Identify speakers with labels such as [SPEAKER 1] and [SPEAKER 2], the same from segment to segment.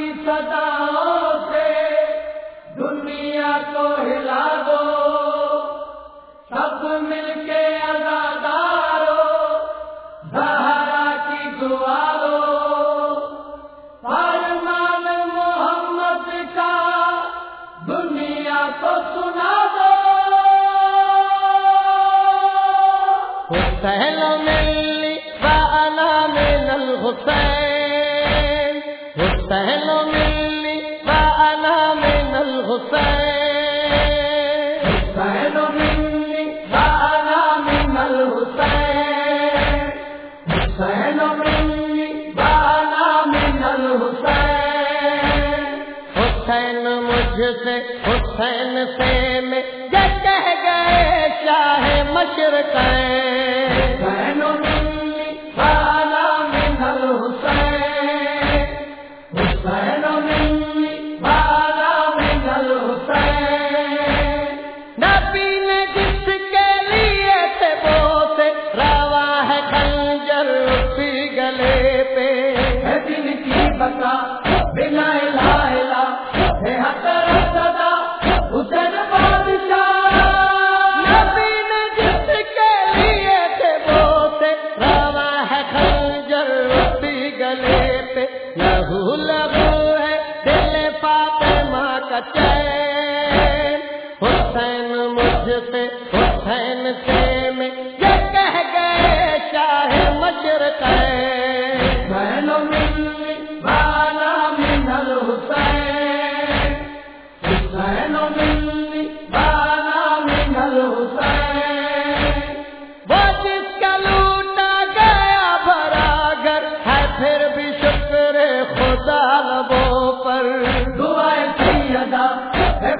[SPEAKER 1] کی صداؤں سے دنیا کو ہلا دو۔ سب مل کے ازادارو زہرا کی دعا دو۔ فرمان محمد کا دنیا کو سنا دو۔
[SPEAKER 2] حسین ملی وانا من الحسین حسین سے میں یہ گئے شاہ مشرق گلے لہو لہو ہے دل فاطمہ کا چین۔ حسین مجھ سے، حسین سے میں یہ کہہ گئے شاہ مشرق
[SPEAKER 1] حسین۔ بالا من حسین۔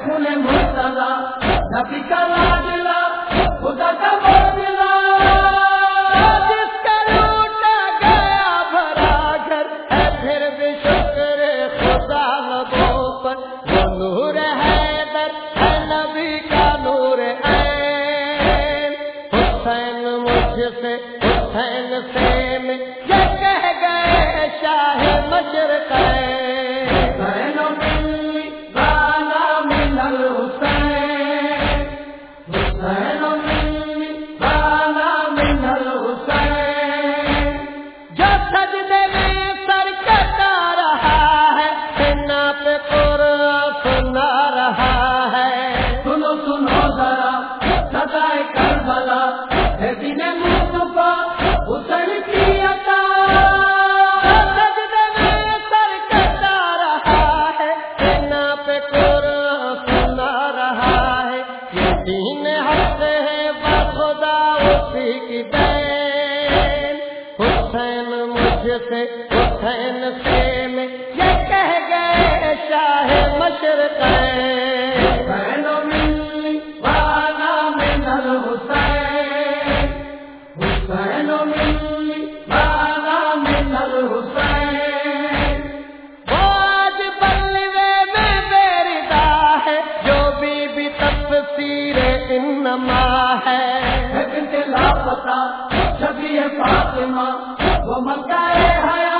[SPEAKER 1] مرتضی نبی کا خدا کا
[SPEAKER 2] جس کا لوٹا گیا بھرا گھر ہے پھر بھی شکر خدا لبوں پر وہ نور ہے در ہے نبی کا نور عین حسین مجھ سے حسین سے میں یہ کہہ گئے شاہ مشرق خود ہے بخدا اسی کی دین حسین مجھ سے، حسین سے میں یہ کہہ گئے شاہ مشرقین۔ انما ہے۔
[SPEAKER 1] لاپتا شبی فاطمہ وہ مکہ حیا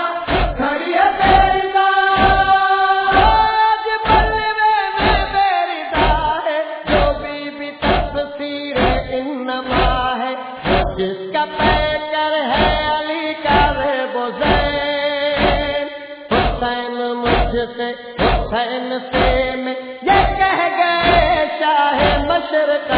[SPEAKER 1] کھڑی ہے تیری
[SPEAKER 2] آج بلوے میں بیردا ہے جو بی بی تفسیر انما ہے۔ جس کا پیکر ہے علی کا بزین حسین مجھ سے حسین سے میں یہ کہہ گئے شاہ مشرق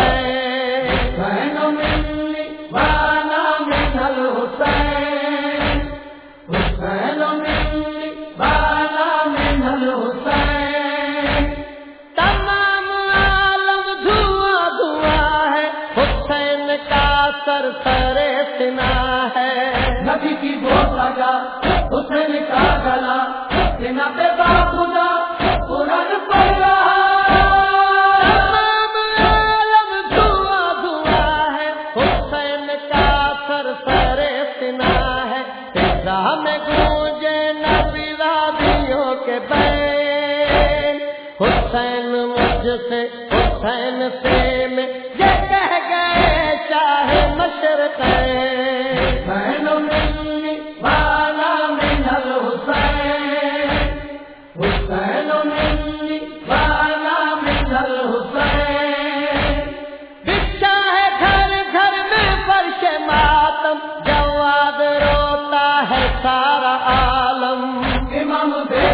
[SPEAKER 2] کا سر سر سنا ہے۔
[SPEAKER 1] نبی کی وہ سجا حسین کا گلا سنا پہ باخدا قرآن
[SPEAKER 2] مجھ سے حسین پریم یہ کہہ گئے چاہے مشرق
[SPEAKER 1] والا من حسین والا من الحسین
[SPEAKER 2] بچا ہے گھر گھر میں فرش ماتم جواد روتا ہے سارا عالم۔ امام بے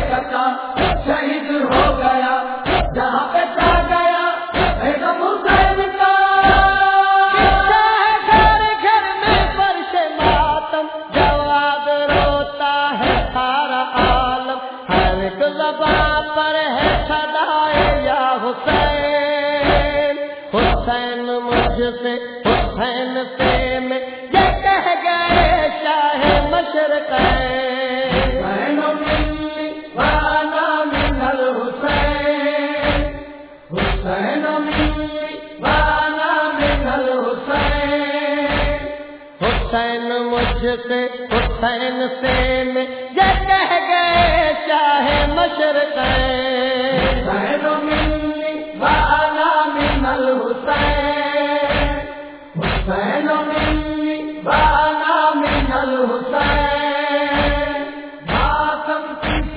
[SPEAKER 2] مجھ سے حسین سے میں یہ کہہ گئے شاہ مشرق
[SPEAKER 1] حسین
[SPEAKER 2] مجھ سے حسین سے میں یہ کہہ گئے شاہ مشرق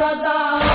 [SPEAKER 2] صدا